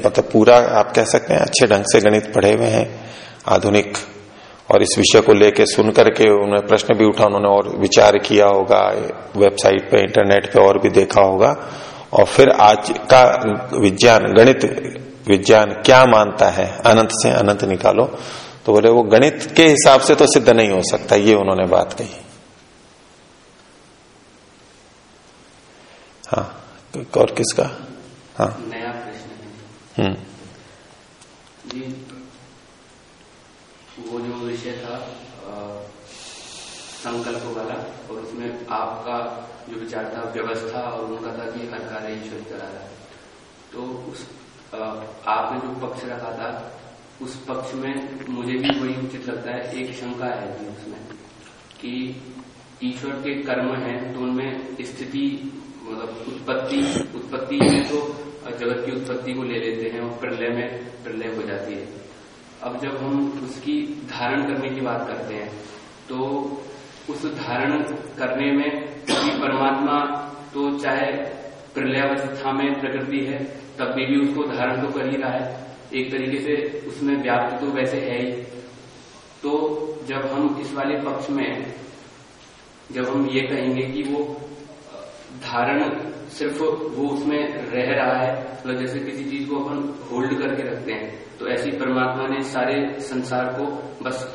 मतलब पूरा, आप कह सकते हैं, अच्छे ढंग से गणित पढ़े हुए हैं, आधुनिक। और इस विषय को लेके सुन करके उन्होंने प्रश्न भी उठा, उन्होंने और विचार किया होगा, वेबसाइट पे, इंटरनेट पे और भी देखा होगा। और फिर आज का विज्ञान गणित विज्ञान क्या मानता है? अनंत से अनंत निकालो। तो बोले वो गणित के हिसाब से तो सिद्ध नहीं हो सकता ये उन्होंने बात कही। हाँ और किसका? हाँ। नया प्रश्न हम्म। वो जो विषय था संकल्प वाला और उसमें आपका जो विचार था व्यवस्था और उनका था कि हर कार्य ईश्वर करा रहा है तो उस आपने जो पक्ष रखा था, उस पक्ष में मुझे भी वही उचित लगता है, एक शंका है थी उसमें कि ईश्वर के कर्म हैं तो उनमें स्थिति मतलब उत्पत्ति उत्पत्ति में तो जगत की उत्पत्ति को ले लेते हैं और प्रलय में प्रलय हो जाती है। अब जब हम उसकी धारण करने की बात करते हैं तो उस धारण करने में परमात्मा तो चाहे प्रलयावस्था में प्रकृति है तब भी, भी उसको धारण तो कर ही रहा है। एक तरीके से उसमें व्याप्त तो वैसे है ही। तो जब हम इस वाले पक्ष में जब हम ये कहेंगे कि वो धारण सिर्फ़ वो उसमें रह रहा है मतलब जैसे किसी चीज़ को अपन होल्ड करके रखते हैं तो ऐसी परमात्मा ने सारे संसार को बस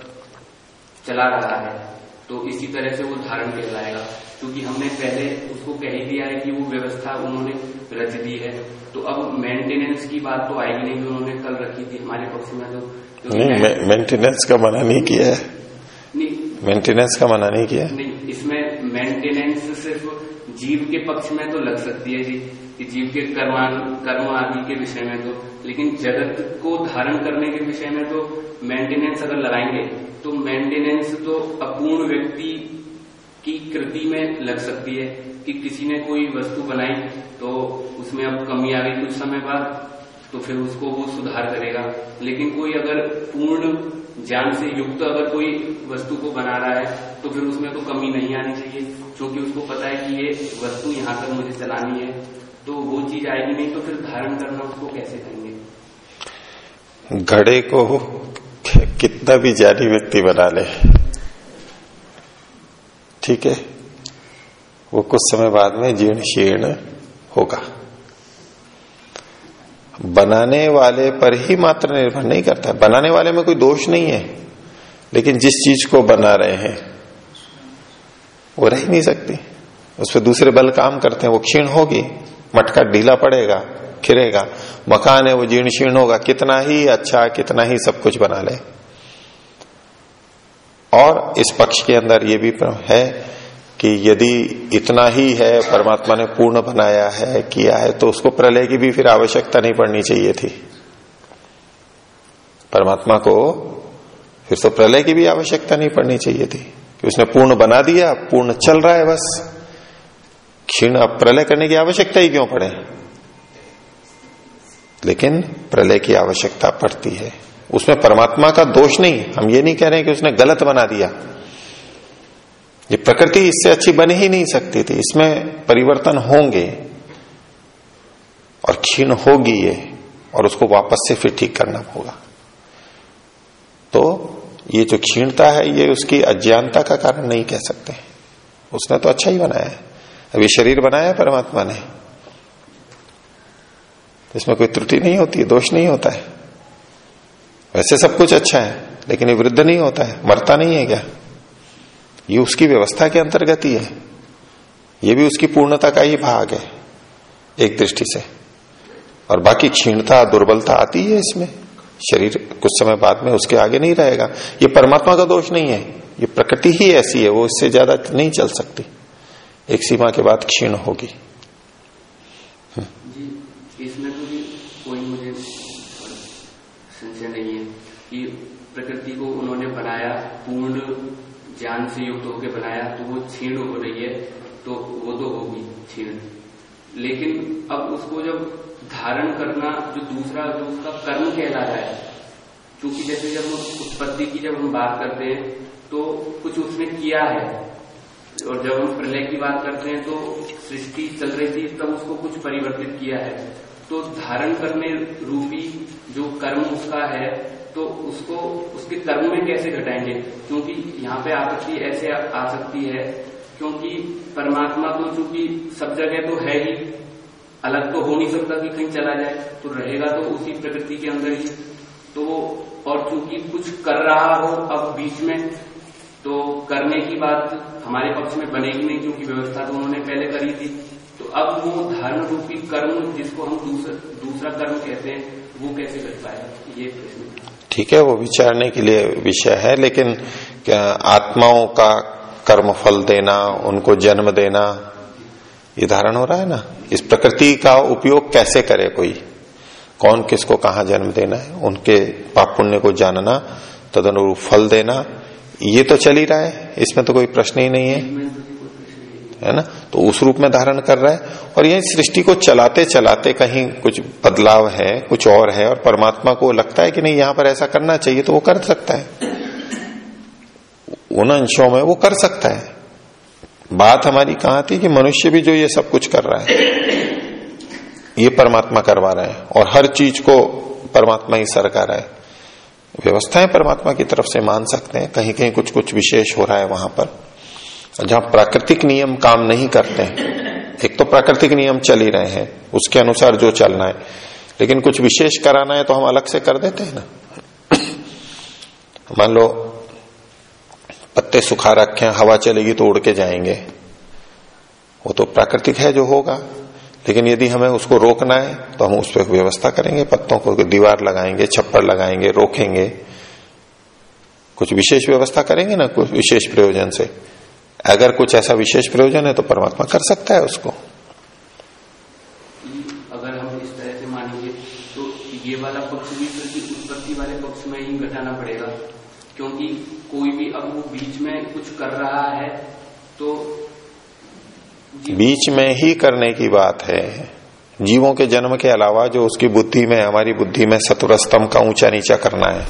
चला रहा है। तो इसी तरह से वो धारण कहलाएगा। क्योंकि हमने पहले उसको कह ही दिया है कि वो व्यवस्था उन्होंने रच दी है। तो अब मेंटेनेंस की बात तो आएगी नहीं उन्होंने कल रखी थी हमारे पक्ष में तो, तो नहीं मेंटेनेंस का मना नहीं किया है। नहीं। मेंटेनेंस का मना नहीं किया नहीं इसमें मेंटेनेंस सिर्फ़ जीव के पक्ष में तो लग सकती है जी कि जीव के कर्मान कर्म आदि के विषय में तो। लेकिन जगत को धारण करने के विषय में तो मेंटेनेंस अगर लगाएँगे तो मेंटेनेंस तो अपूर्ण व्यक्ति की कृति में लग सकती है कि किसी ने कोई वस्तु बनाई तो उसमें अब कमी आ गई कुछ समय बाद तो फिर उसको वो सुधार करेगा। लेकिन कोई अगर पूर्ण ज्ञान से युक्त अगर कोई वस्तु को बना रहा है तो फिर उसमें तो कमी नहीं आनी चाहिए, क्योंकि उसको पता है कि ये वस्तु यहाँ तक मुझे चलानी है। तो वो चीज़ आएगी नहीं तो फिर धारण करना उसको कैसे करेंगे? घड़े को कितना भी जारी व्यक्ति बना ले। ठीक है? वो कुछ समय बाद में जीर्ण शीर्ण होगा। बनाने वाले पर ही मात्र निर्भर नहीं करता। बनाने वाले में कोई दोष नहीं है, लेकिन जिस चीज़ को बना रहे हैं, वो रह नहीं सकती। उस पर दूसरे बल काम करते हैं, वो क्षीण होगी, मटका ढीला पड़ेगा। खिरेगा। मकान है, वो जीर्ण शीर्ण होगा। कितना ही अच्छा कितना ही सब कुछ बना ले। और इस पक्ष के अंदर ये भी है कि यदि इतना ही है, परमात्मा ने पूर्ण बनाया है, किया है तो उसको प्रलय की भी फिर आवश्यकता नहीं पड़नी चाहिए थी। परमात्मा को फिर तो प्रलय की भी आवश्यकता नहीं पड़नी चाहिए थी। कि उसने पूर्ण बना दिया, पूर्ण चल रहा है बस। क्षीण अब प्रलय करने की आवश्यकता ही क्यों पड़े? लेकिन प्रलय की आवश्यकता पड़ती है। उसमें परमात्मा का दोष नहीं। हम ये नहीं कह रहे कि उसने गलत बना दिया। ये प्रकृति इससे अच्छी बन ही नहीं सकती थी। इसमें परिवर्तन होंगे और क्षीण होगी ये, और उसको वापस से फिर ठीक करना होगा। तो ये जो क्षीणता है, ये उसकी अज्ञानता का कारण नहीं कह सकते। उसने तो अच्छा ही बनाया है। अभी शरीर बनाया परमात्मा ने। इसमें कोई त्रुटि नहीं होती है दोष नहीं होता है। वैसे सब कुछ अच्छा है, लेकिन ये वृद्ध नहीं होता है, मरता नहीं है क्या? ये उसकी व्यवस्था के अंतर्गत ही है। ये भी उसकी पूर्णता का ही भाग है, एक दृष्टि से। और बाकी क्षीणता, दुर्बलता आती है इसमें। शरीर कुछ समय बाद में उसके आगे नहीं रहेगा। ये परमात्मा का दोष नहीं है, ये प्रकृति ही ऐसी है, वो इससे ज़्यादा नहीं चल सकती। एक सीमा के बाद क्षीण होगी जी इसमें तो भी कोई मुझे संशय नहीं है कि प्रकृति को उन्होंने बनाया पूर्ण ज्ञान से युक्त होकर बनाया तो वो छीण हो रही है तो वो तो होगी छीण लेकिन अब उसको जब धारण करना, जो दूसरा, जो उसका कर्म कहला रहा है, क्योंकि जैसे जब उत्पत्ति की जब हम बात करते हैं तो कुछ उसने किया है, और जब हम प्रलय की बात करते हैं तो सृष्टि चल रही थी तब उसको कुछ परिवर्तित किया है। तो धारण करने रूपी जो कर्म उसका है तो उसको, उसके कर्म में कैसे घटाएँगे? क्योंकि यहाँ पे आपत्ति ऐसे आ सकती है, क्योंकि परमात्मा तो चूँकि सब जगह तो है ही, अलग तो हो नहीं सकता कि कहीं चला जाए तो रहेगा तो उसी प्रकृति के अंदर ही। तो और चूँकि कुछ कर रहा हो अब बीच में तो करने की बात हमारे पक्ष में बनेगी नहीं, क्योंकि व्यवस्था तो उन्होंने पहले करी थी। तो अब वो धर्म रूपी कर्म जिसको हम दूसरा दूसरा कर्म कहते हैं, वो कैसे कर पाएगा ये प्रश्न ठीक है, वो विचारने के लिए विषय है, लेकिन आत्माओं का कर्म फल देना, उनको जन्म देना, ये धारण हो रहा है ना? इस प्रकृति का उपयोग कैसे करे कोई? कौन किसको कहा जन्म देना है? उनके पाप पुण्य को जानना, तदनुरूप फल देना, ये तो चल ही रहा है, इसमें तो कोई प्रश्न ही नहीं है। है ना? तो उस रूप में धारण कर रहा है। और यही सृष्टि को चलाते चलाते कहीं कुछ बदलाव है, कुछ और है, और परमात्मा को लगता है कि नहीं, यहाँ पर ऐसा करना चाहिए तो वो कर सकता है। उन अंशों में वो कर सकता है। बात हमारी कहा थी कि मनुष्य भी जो ये सब कुछ कर रहा है, ये परमात्मा करवा रहा है, और हर चीज़ को परमात्मा ही सरका रहा है। व्यवस्थाएँ परमात्मा की तरफ़ से मान सकते हैं कहीं कहीं कुछ कुछ विशेष हो रहा है वहाँ पर। जहाँ प्राकृतिक नियम काम नहीं करते एक तो प्राकृतिक नियम चल ही रहे हैं, उसके अनुसार जो चलना है। लेकिन कुछ विशेष कराना है तो हम अलग से कर देते हैं ना। मान लो, पत्ते सुखा रखे हैं, हवा चलेगी तो उड़ के जाएँगे। वो तो प्राकृतिक है जो होगा। लेकिन यदि हमें उसको रोकना है तो हम उस पर व्यवस्था करेंगे, पत्तों को दीवार लगाएँगे, छप्पर लगाएँगे, रोकेंगे। कुछ विशेष व्यवस्था करेंगे ना, कुछ विशेष प्रयोजन से। अगर कुछ ऐसा विशेष प्रयोजन है तो परमात्मा कर सकता है उसको। अगर हम इस तरह से मानेंगे तो ये वाला पक्ष भी फिर उत्पत्ति वाले पक्ष में ही घटाना पड़ेगा। क्योंकि कोई भी अब वो बीच में कुछ कर रहा है तो बीच में ही करने की बात है। जीवों के जन्म के अलावा जो उसकी बुद्धि में हमारी बुद्धि में सतुरस्तम का ऊँचा नीचा करना है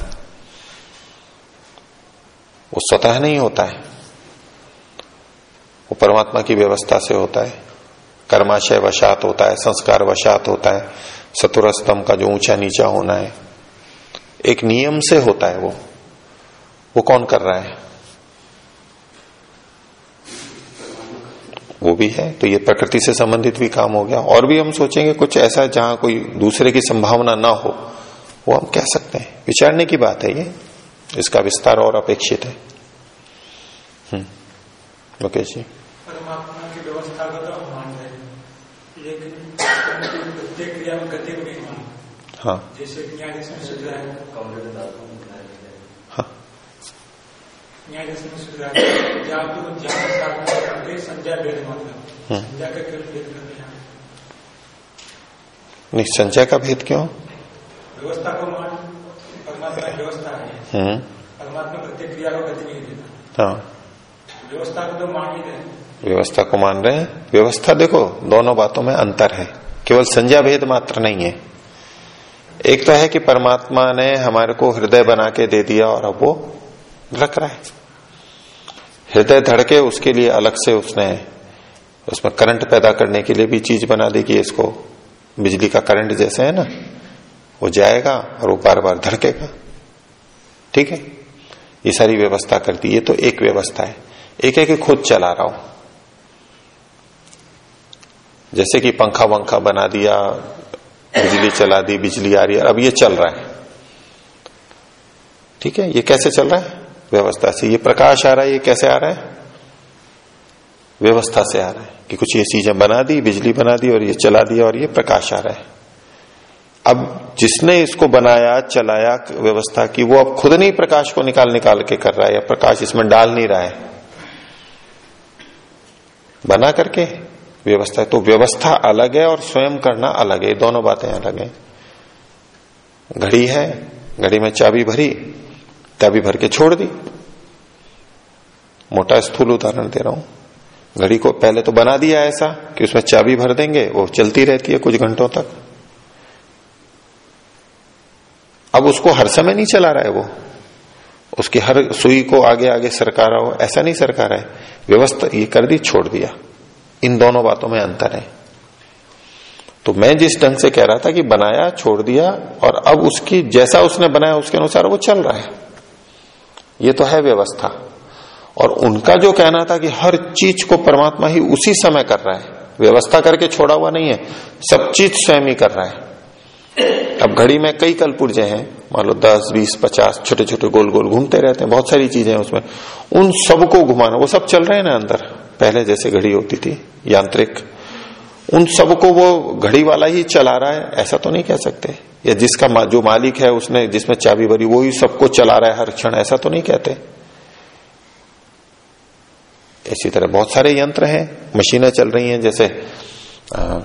वो स्वतः नहीं होता है। वो परमात्मा की व्यवस्था से होता है। कर्माशय वशात होता है, संस्कार वशात होता है सतुरस्तम का जो ऊँचा नीचा होना है। एक नियम से होता है वो। वो कौन कर रहा है? वो भी है तो ये प्रकृति से संबंधित भी काम हो गया। और भी हम सोचेंगे कुछ ऐसा जहाँ कोई दूसरे की संभावना ना हो, वो हम कह सकते हैं। विचारने की बात है ये। इसका विस्तार और अपेक्षित है। हम्म मुकेश जी। परमात्मा की व्यवस्था का तो हम मान रहे लेकिन प्रत्येक क्रिया में गति को नहीं मान हाँ। जैसे न्यायाधीश में सुझा है। हाँ। न्यायाधीश में सुझा है। जहाँ तो ज्ञान साधना करके संजय भेद मतलब हम्म। संजय का केवल भेद करते हैं। नहीं संचय का भेद क्यों? व्यवस्था को मान परमात्मा की व्यवस्था है। हम्म परमात्मा प्रत्येक क्रिया को गति नहीं देता। हाँ। व्यवस्था को तो मान ही रहे व्यवस्था को मान रहे हैं। व्यवस्था देखो, दोनों बातों में अंतर है। केवल संज्ञा भेद मात्र नहीं है। एक तो है कि परमात्मा ने हमारे को हृदय बना के दे दिया और अब वो रख रहा है। हृदय धड़के उसके लिए अलग से उसने उसमें करंट पैदा करने के लिए भी चीज़ बना दी कि इसको बिजली का करंट जैसे है ना, वो जाएगा और वो बार बार धड़केगा। ठीक है? ये सारी व्यवस्था कर दी। ये तो एक व्यवस्था है। एक है कि खुद चला रहा हूँ। जैसे कि पंखा वंखा बना दिया, बिजली चला दी, बिजली आ रही है, अब ये चल रहा है। ठीक है, ये कैसे चल रहा है? व्यवस्था से। ये प्रकाश आ रहा है, ये कैसे आ रहा है? व्यवस्था से आ रहा है कि कुछ ये चीज़ें बना दी, बिजली बना दी और ये चला दिया और ये प्रकाश आ रहा है। अब जिसने इसको बनाया, चलाया व्यवस्था की, वो अब खुद नहीं प्रकाश को निकाल निकाल के कर रहा है या प्रकाश इसमें डाल नहीं रहा है। बना करके व्यवस्था तो व्यवस्था अलग है और स्वयं करना अलग है। दोनों बातें अलग है। घड़ी है, घड़ी में चाबी भरी, चाबी भर के छोड़ दी। मोटा स्थूल उदाहरण दे रहा हूँ। घड़ी को पहले तो बना दिया ऐसा कि उसमें चाबी भर देंगे वो चलती रहती है कुछ घंटों तक। अब उसको हर समय नहीं चला रहा है वो। उसकी हर सुई को आगे आगे सरका रहा हो। ऐसा नहीं सरका रहा है। व्यवस्था ये कर दी, छोड़ दिया। इन दोनों बातों में अंतर है। तो मैं जिस ढंग से कह रहा था कि बनाया, छोड़ दिया, और अब उसकी, जैसा उसने बनाया, उसके अनुसार वो चल रहा है। ये तो है व्यवस्था। और उनका जो कहना था कि हर चीज़ को परमात्मा ही उसी समय कर रहा है, व्यवस्था करके छोड़ा हुआ नहीं है, सब चीज़ स्वयं ही कर रहा है। अब घड़ी में कई कल पुर्जे हैं, मान लो दस, बीस, पचास छोटे छोटे गोल गोल घूमते रहते हैं, बहुत सारी चीज़ें हैं उसमें। उन सबको घुमाना, वो सब चल रहे हैं ना अंदर, पहले जैसे घड़ी होती थी। यांत्रिक उन सबको वो घड़ी वाला ही चला रहा है ऐसा तो नहीं कह सकते। या जिसका जो मालिक है उसने जिसमें चाबी भरी वो ही सबको चला रहा है हर क्षण ऐसा तो नहीं कहते। इसी तरह बहुत सारे यंत्र हैं मशीनें चल रही हैं जैसे आ,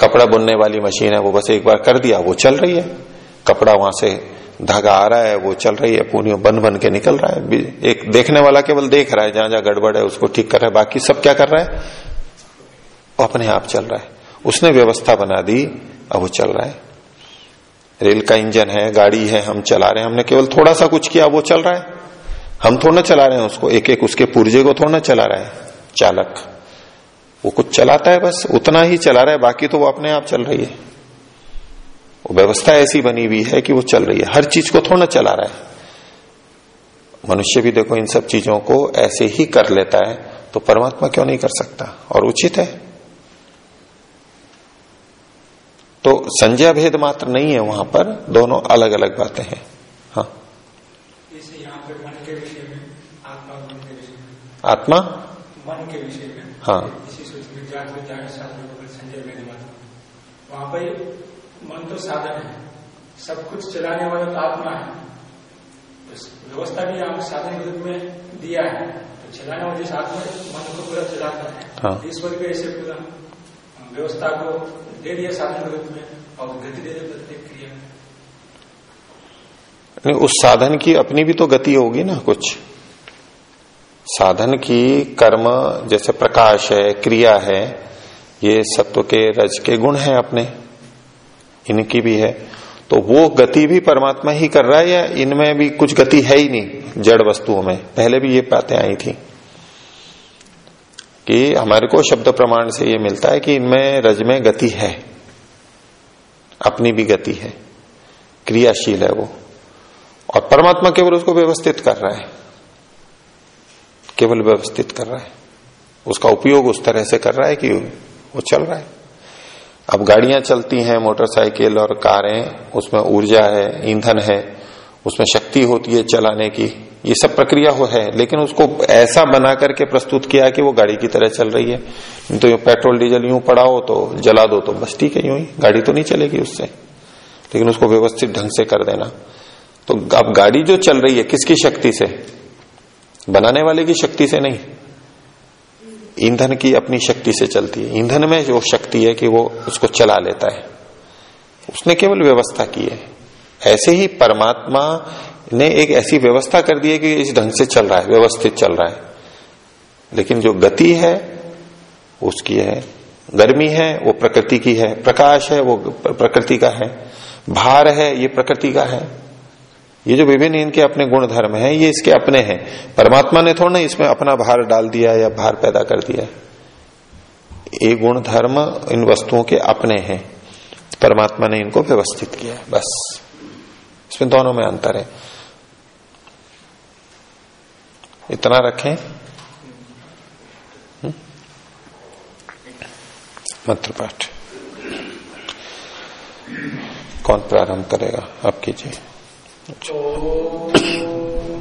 कपड़ा बुनने वाली मशीन है वो बस एक बार कर दिया वो चल रही है। कपड़ा वहाँ से धागा आ रहा है, वो चल रही है, पूरी बन बन के निकल रहा है। एक देखने वाला केवल देख रहा है, जहाँ जहाँ गड़बड़ है, उसको ठीक कर रहा है, बाकी सब क्या कर रहा है? वो अपने आप चल रहा है। उसने व्यवस्था बना दी, अब वो चल रहा है। रेल का इंजन है, गाड़ी है, हम चला रहे हैं, हमने केवल थोड़ा सा कुछ किया, वो चल रहा है। हम थोड़ा चला रहे हैं उसको एक एक उसके पुर्जे को थोड़ा चला रहा है, चालक। वो कुछ चलाता है बस, उतना ही चला रहा है, बाकी तो वो अपने आप चल रही है। वो व्यवस्था ऐसी बनी हुई है कि वो चल रही है। हर चीज़ को थोड़ा चला रहा है। मनुष्य भी देखो इन सब चीज़ों को ऐसे ही कर लेता है तो परमात्मा क्यों नहीं कर सकता? और उचित है। तो संजय भेद मात्र नहीं है वहाँ पर दोनों अलग अलग बातें हैं। हाँ। आत्मा मन के विषय में। हाँ। वहाँ पर मन तो साधन है। सब कुछ चलाने वाला तो आत्मा है। तो व्यवस्था भी आप साधन के रूप में दिया है। तो चलाने वाले जिस आत्मा मन को पूरा चलाता है। हाँ। ईश्वर भी ऐसे पूरा व्यवस्था को दे दिया साधन के रूप में और गति दे दिया प्रत्येक क्रिया। उस साधन की अपनी भी तो गति होगी ना कुछ। साधन की कर्म जैसे प्रकाश है क्रिया है ये सत्व के रज के गुण हैं अपने। इनकी भी है। तो वो गति भी परमात्मा ही कर रहा है या इनमें भी कुछ गति है ही नहीं जड़ वस्तुओं में? पहले भी ये बातें आई थी कि हमारे को शब्द प्रमाण से ये मिलता है कि इनमें रज में गति है। अपनी भी गति है। क्रियाशील है वो। और परमात्मा केवल उसको व्यवस्थित कर रहा है। केवल व्यवस्थित कर रहा है। उसका उपयोग उस तरह से कर रहा है कि वो चल रहा है। अब गाड़ियाँ चलती हैं, मोटरसाइकिल और कारें, उसमें ऊर्जा है, ईंधन है, उसमें शक्ति होती है चलाने की, ये सब प्रक्रिया हो है, लेकिन उसको ऐसा बना करके प्रस्तुत किया कि वो गाड़ी की तरह चल रही है। तो पेट्रोल, डीजल यूँ पड़ा हो तो जला दो तो बस ठीक है, यूँ ही, गाड़ी तो नहीं चलेगी उससे। लेकिन उसको व्यवस्थित ढंग से कर देना। तो अब गाड़ी जो चल रही है, किसकी शक्ति से? बनाने वाले की शक्ति से नहीं। ईंधन की अपनी शक्ति से चलती है। ईंधन में जो शक्ति है कि वो उसको चला लेता है। उसने केवल व्यवस्था की है। ऐसे ही परमात्मा ने एक ऐसी व्यवस्था कर दी है कि इस ढंग से चल रहा है, व्यवस्थित चल रहा है। लेकिन जो गति है, उसकी है। गर्मी है, वो प्रकृति की है। प्रकाश है, वो प्रकृति का है। भार है, ये प्रकृति का है। ये जो विभिन्न इनके अपने गुण धर्म है, ये इसके अपने हैं। परमात्मा ने थोड़ा ना इसमें अपना भार डाल दिया या भार पैदा कर दिया। ये गुण धर्म इन वस्तुओं के अपने हैं। परमात्मा ने इनको व्यवस्थित किया है, बस। इसमें दोनों में अंतर है। इतना रखें। मंत्र पाठ कौन प्रारंभ करेगा? आप कीजिए। तो